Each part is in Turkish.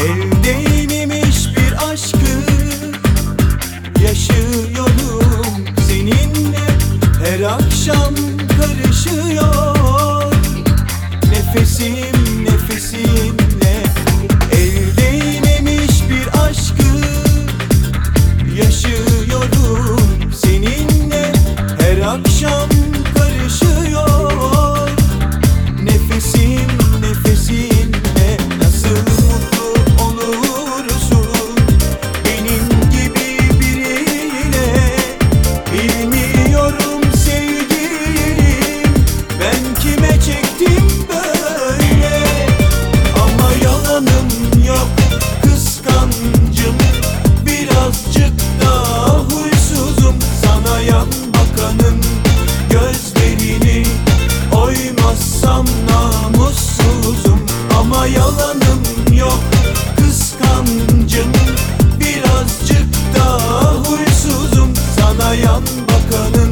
Eldeymiş bir aşkı Yaşıyorum seninle. Her akşam karışıyor. Nefesim nefesim. yan bakalım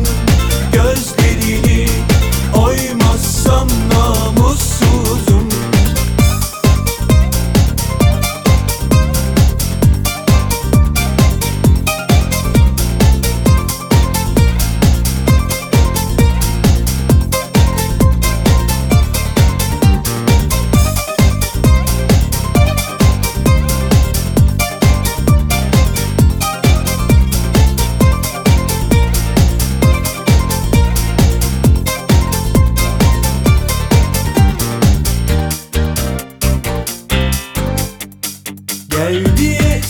Gel diye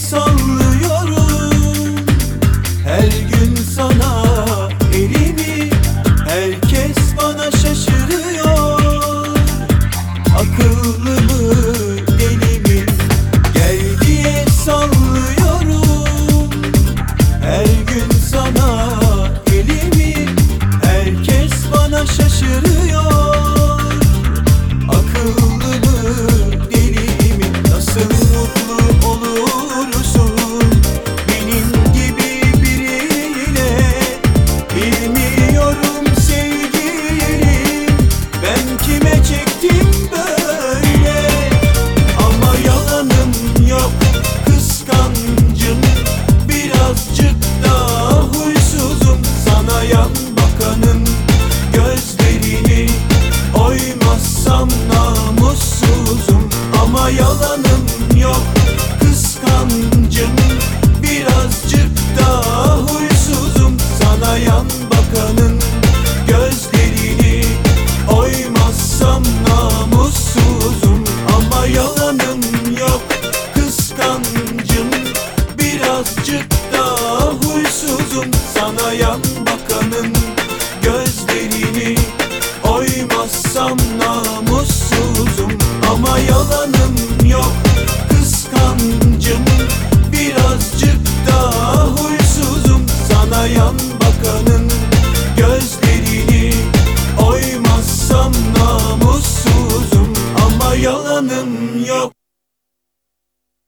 Her gün sana elimi Herkes bana